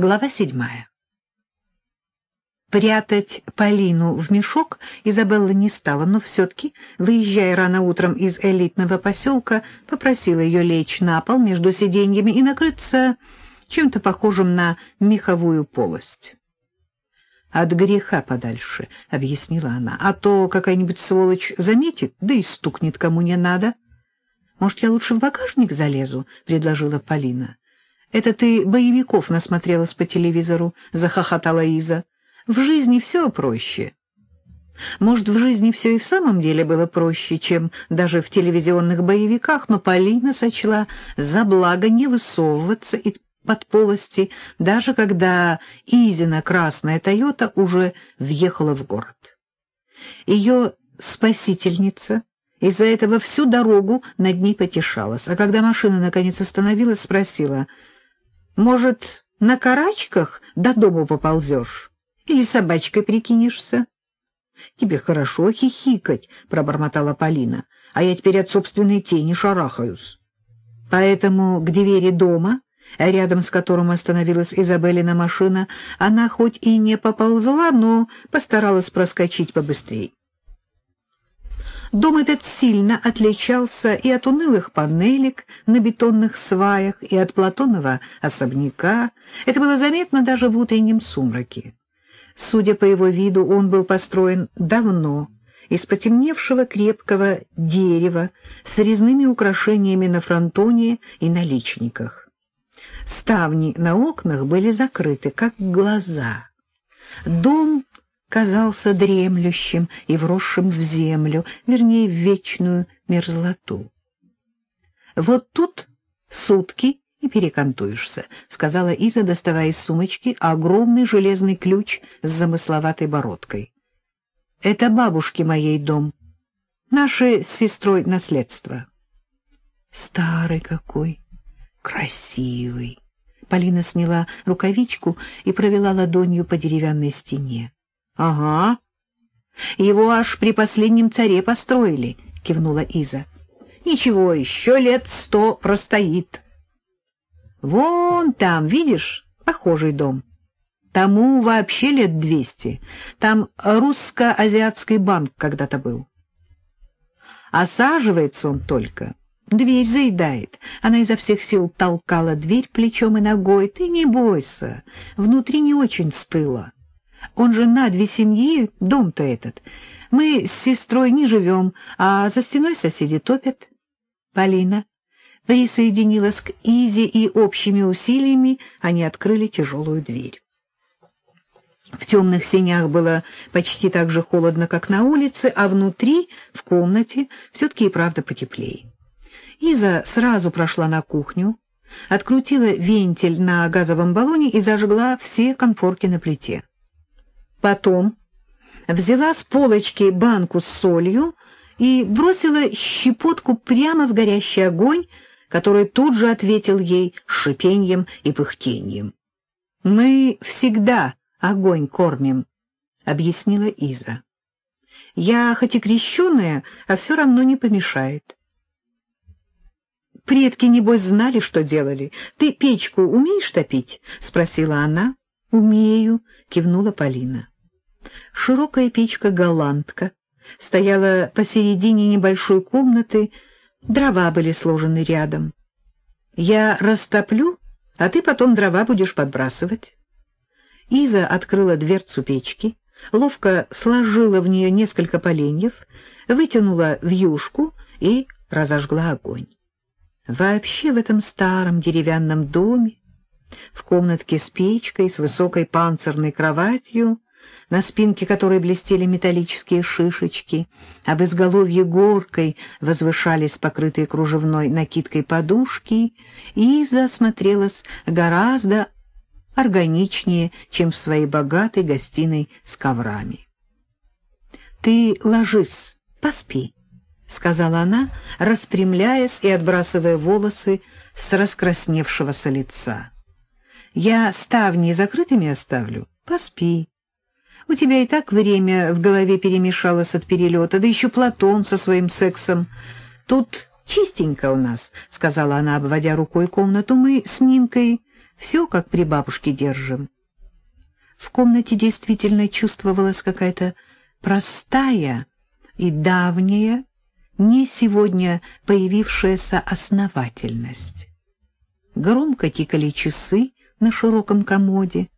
Глава седьмая. Прятать Полину в мешок Изабелла не стала, но все-таки, выезжая рано утром из элитного поселка, попросила ее лечь на пол между сиденьями и накрыться чем-то похожим на меховую полость. «От греха подальше», — объяснила она, — «а то какая-нибудь сволочь заметит, да и стукнет кому не надо». «Может, я лучше в багажник залезу?» — предложила Полина. «Это ты боевиков насмотрелась по телевизору», — захохотала Иза. «В жизни все проще». Может, в жизни все и в самом деле было проще, чем даже в телевизионных боевиках, но Полина сочла за благо не высовываться из-под полости, даже когда Изина красная «Тойота» уже въехала в город. Ее спасительница из-за этого всю дорогу над ней потешалась, а когда машина наконец остановилась, спросила — может, на карачках до дому поползешь? Или собачкой прикинешься? — Тебе хорошо хихикать, — пробормотала Полина, — а я теперь от собственной тени шарахаюсь. Поэтому к двери дома, рядом с которым остановилась Изабеллина машина, она хоть и не поползла, но постаралась проскочить побыстрее. Дом этот сильно отличался и от унылых панелек на бетонных сваях, и от Платонова особняка. Это было заметно даже в утреннем сумраке. Судя по его виду, он был построен давно, из потемневшего крепкого дерева с резными украшениями на фронтоне и на личниках. Ставни на окнах были закрыты, как глаза. Дом казался дремлющим и вросшим в землю, вернее, в вечную мерзлоту. «Вот тут сутки и перекантуешься», — сказала Иза, доставая из сумочки огромный железный ключ с замысловатой бородкой. «Это бабушки моей дом. Наше с сестрой наследство». «Старый какой! Красивый!» Полина сняла рукавичку и провела ладонью по деревянной стене. Ага. Его аж при последнем царе построили, кивнула Иза. Ничего, еще лет сто простоит. Вон там, видишь, похожий дом. Тому вообще лет двести. Там русско-азиатский банк когда-то был. Осаживается он только. Дверь заедает. Она изо всех сил толкала дверь плечом и ногой. Ты не бойся, внутри не очень стыло. Он же на две семьи, дом-то этот. Мы с сестрой не живем, а за стеной соседи топят. Полина присоединилась к Изе, и общими усилиями они открыли тяжелую дверь. В темных сенях было почти так же холодно, как на улице, а внутри, в комнате, все-таки и правда потеплее. Иза сразу прошла на кухню, открутила вентиль на газовом баллоне и зажгла все конфорки на плите. Потом взяла с полочки банку с солью и бросила щепотку прямо в горящий огонь, который тут же ответил ей шипением и пыхтением. — Мы всегда огонь кормим, — объяснила Иза. — Я хоть и крещеная, а все равно не помешает. — Предки, небось, знали, что делали. Ты печку умеешь топить? — спросила она. — Умею, — кивнула Полина. Широкая печка-голландка стояла посередине небольшой комнаты, дрова были сложены рядом. «Я растоплю, а ты потом дрова будешь подбрасывать». Иза открыла дверцу печки, ловко сложила в нее несколько поленьев, вытянула вьюшку и разожгла огонь. Вообще в этом старом деревянном доме, в комнатке с печкой, с высокой панцирной кроватью, на спинке которой блестели металлические шишечки, а в изголовье горкой возвышались покрытые кружевной накидкой подушки, и засмотрелась гораздо органичнее, чем в своей богатой гостиной с коврами. — Ты ложись, поспи, — сказала она, распрямляясь и отбрасывая волосы с раскрасневшегося лица. — Я ставни закрытыми оставлю, поспи. У тебя и так время в голове перемешалось от перелета, да еще Платон со своим сексом. Тут чистенько у нас, — сказала она, обводя рукой комнату. Мы с Нинкой Все, как при бабушке держим. В комнате действительно чувствовалась какая-то простая и давняя, не сегодня появившаяся основательность. Громко тикали часы на широком комоде,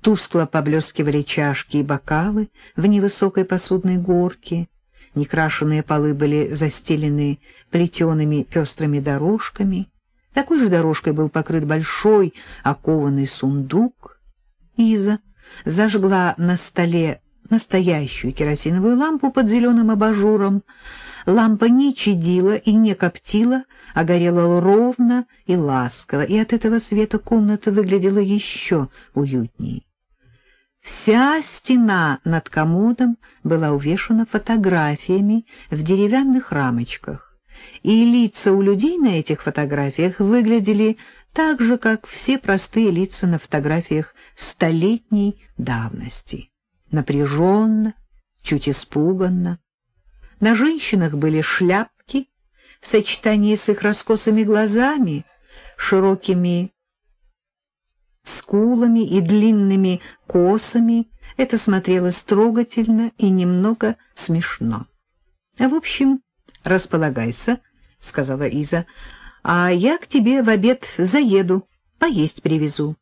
тускло поблескивали чашки и бокалы в невысокой посудной горке, некрашенные полы были застелены плетеными пестрыми дорожками, такой же дорожкой был покрыт большой окованный сундук. Иза зажгла на столе настоящую керосиновую лампу под зеленым абажуром. Лампа не чадила и не коптила, а горела ровно и ласково, и от этого света комната выглядела еще уютней. Вся стена над комодом была увешана фотографиями в деревянных рамочках, и лица у людей на этих фотографиях выглядели так же, как все простые лица на фотографиях столетней давности. Напряженно, чуть испуганно. На женщинах были шляпки в сочетании с их раскосыми глазами, широкими скулами и длинными косами. Это смотрелось трогательно и немного смешно. — В общем, располагайся, — сказала Иза, — а я к тебе в обед заеду, поесть привезу. —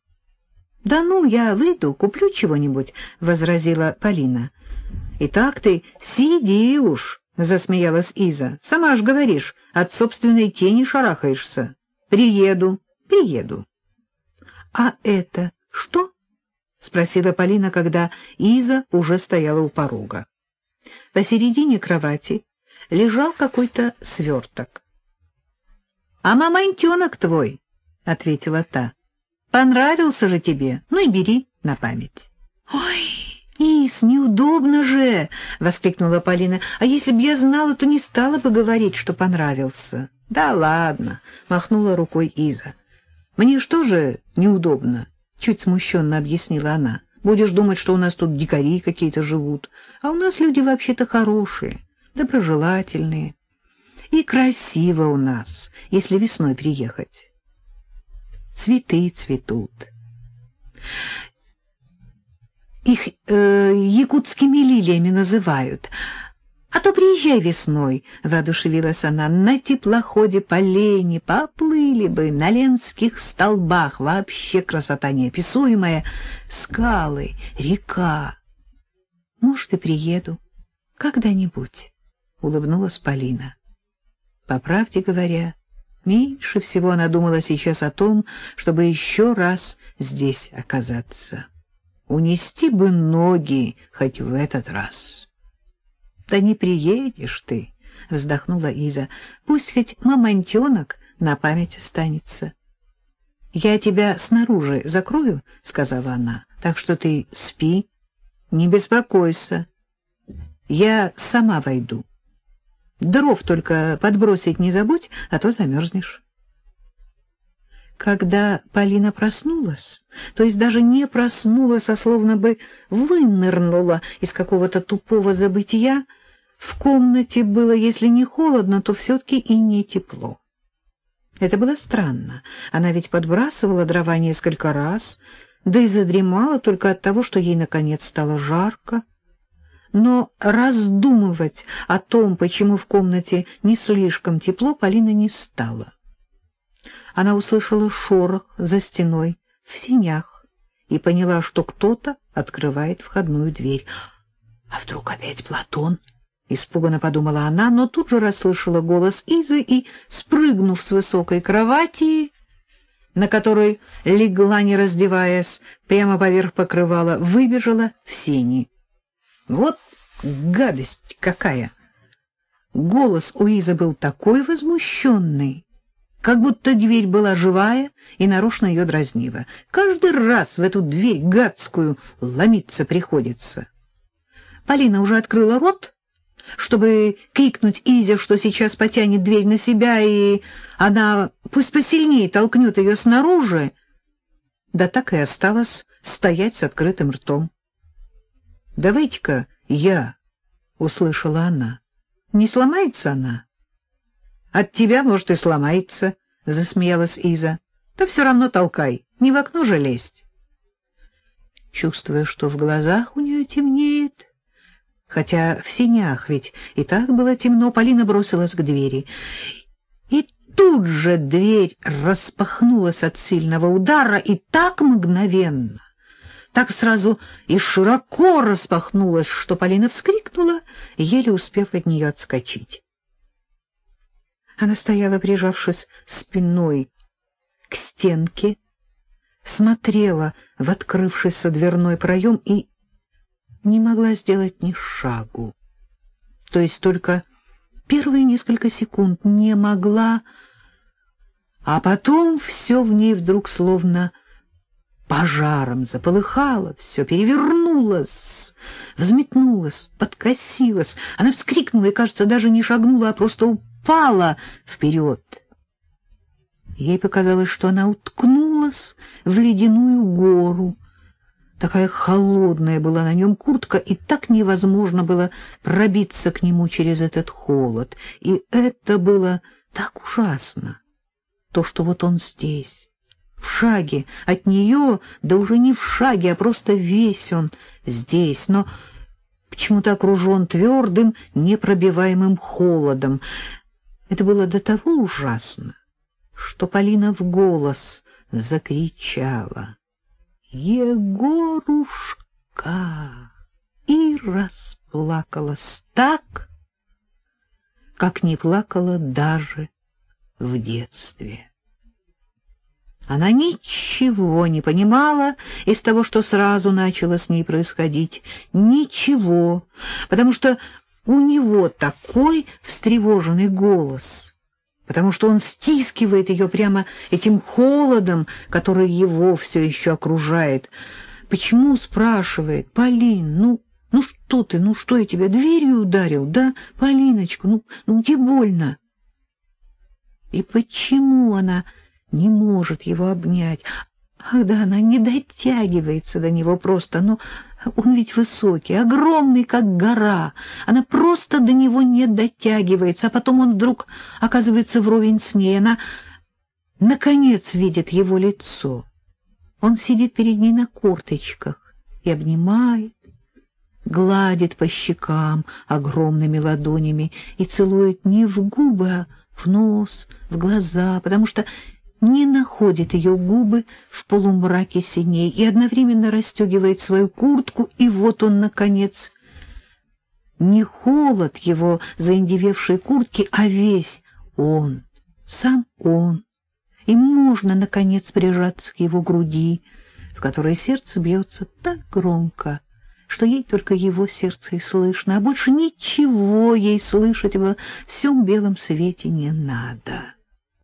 Да ну, я выйду, куплю чего-нибудь, — возразила Полина. — И так ты сиди уж, — засмеялась Иза. — Сама ж говоришь, от собственной тени шарахаешься. Приеду, приеду. — А это что? — спросила Полина, когда Иза уже стояла у порога. Посередине кровати лежал какой-то сверток. — А мамонтенок твой, — ответила та. — Понравился же тебе, ну и бери на память. — Ой, Ис, неудобно же! — воскликнула Полина. — А если б я знала, то не стала бы говорить, что понравился. — Да ладно, — махнула рукой Иза. — Мне что же неудобно? — чуть смущенно объяснила она. — Будешь думать, что у нас тут дикари какие-то живут, а у нас люди вообще-то хорошие доброжелательные. И красиво у нас, если весной приехать. Цветы цветут. Их э, якутскими лилиями называют. А то приезжай весной, — воодушевилась она, — на теплоходе по лени поплыли бы, на ленских столбах вообще красота неописуемая, скалы, река. Может, и приеду когда-нибудь. — улыбнулась Полина. По правде говоря, меньше всего она думала сейчас о том, чтобы еще раз здесь оказаться. Унести бы ноги хоть в этот раз. — Да не приедешь ты, — вздохнула Иза. — Пусть хоть мамонтенок на память останется. — Я тебя снаружи закрою, — сказала она, — так что ты спи, не беспокойся. Я сама войду. Дров только подбросить не забудь, а то замерзнешь. Когда Полина проснулась, то есть даже не проснулась, а словно бы вынырнула из какого-то тупого забытия, в комнате было, если не холодно, то все-таки и не тепло. Это было странно. Она ведь подбрасывала дрова несколько раз, да и задремала только от того, что ей, наконец, стало жарко но раздумывать о том, почему в комнате не слишком тепло, Полина не стала. Она услышала шорох за стеной в синях и поняла, что кто-то открывает входную дверь. «А вдруг опять Платон?» — испуганно подумала она, но тут же расслышала голос Изы и, спрыгнув с высокой кровати, на которой легла, не раздеваясь, прямо поверх покрывала, выбежала в сени. Вот гадость какая! Голос у Изы был такой возмущенный, как будто дверь была живая и нарочно ее дразнила. Каждый раз в эту дверь гадскую ломиться приходится. Полина уже открыла рот, чтобы крикнуть Изе, что сейчас потянет дверь на себя, и она пусть посильнее толкнет ее снаружи, да так и осталась стоять с открытым ртом. — Давайте-ка я, — услышала она. — Не сломается она? — От тебя, может, и сломается, — засмеялась Иза. — Да все равно толкай, Не в окно же лезть. Чувствуя, что в глазах у нее темнеет, хотя в синях ведь и так было темно, Полина бросилась к двери. И тут же дверь распахнулась от сильного удара, и так мгновенно, так сразу и широко распахнулась, что Полина вскрикнула, еле успев от нее отскочить. Она стояла, прижавшись спиной к стенке, смотрела в открывшийся дверной проем и не могла сделать ни шагу. То есть только первые несколько секунд не могла, а потом все в ней вдруг словно пожаром заполыхало, все перевернулось, взметнулось, подкосилось. Она вскрикнула и, кажется, даже не шагнула, а просто упала вперед. Ей показалось, что она уткнулась в ледяную гору. Такая холодная была на нем куртка, и так невозможно было пробиться к нему через этот холод. И это было так ужасно, то, что вот он здесь, в шаге от нее, да уже не в шаге, а просто весь он здесь, но почему-то окружен твердым, непробиваемым холодом. Это было до того ужасно, что Полина в голос закричала «Егорушка!» и расплакалась так, как не плакала даже в детстве. Она ничего не понимала из того, что сразу начало с ней происходить. Ничего, потому что у него такой встревоженный голос, потому что он стискивает ее прямо этим холодом, который его все еще окружает. Почему, спрашивает, Полин, ну, ну что ты, ну что я тебя дверью ударил, да, Полиночка, ну, ну где больно? И почему она не может его обнять? Ах да, она не дотягивается до него просто, но... Он ведь высокий, огромный, как гора. Она просто до него не дотягивается, а потом он вдруг оказывается вровень с ней. Она, наконец, видит его лицо. Он сидит перед ней на корточках и обнимает, гладит по щекам огромными ладонями и целует не в губы, а в нос, в глаза, потому что не находит ее губы в полумраке синей и одновременно расстегивает свою куртку, и вот он, наконец, не холод его заиндевевшей куртки, а весь он, сам он, и можно, наконец, прижаться к его груди, в которой сердце бьется так громко, что ей только его сердце и слышно, а больше ничего ей слышать во всем белом свете не надо.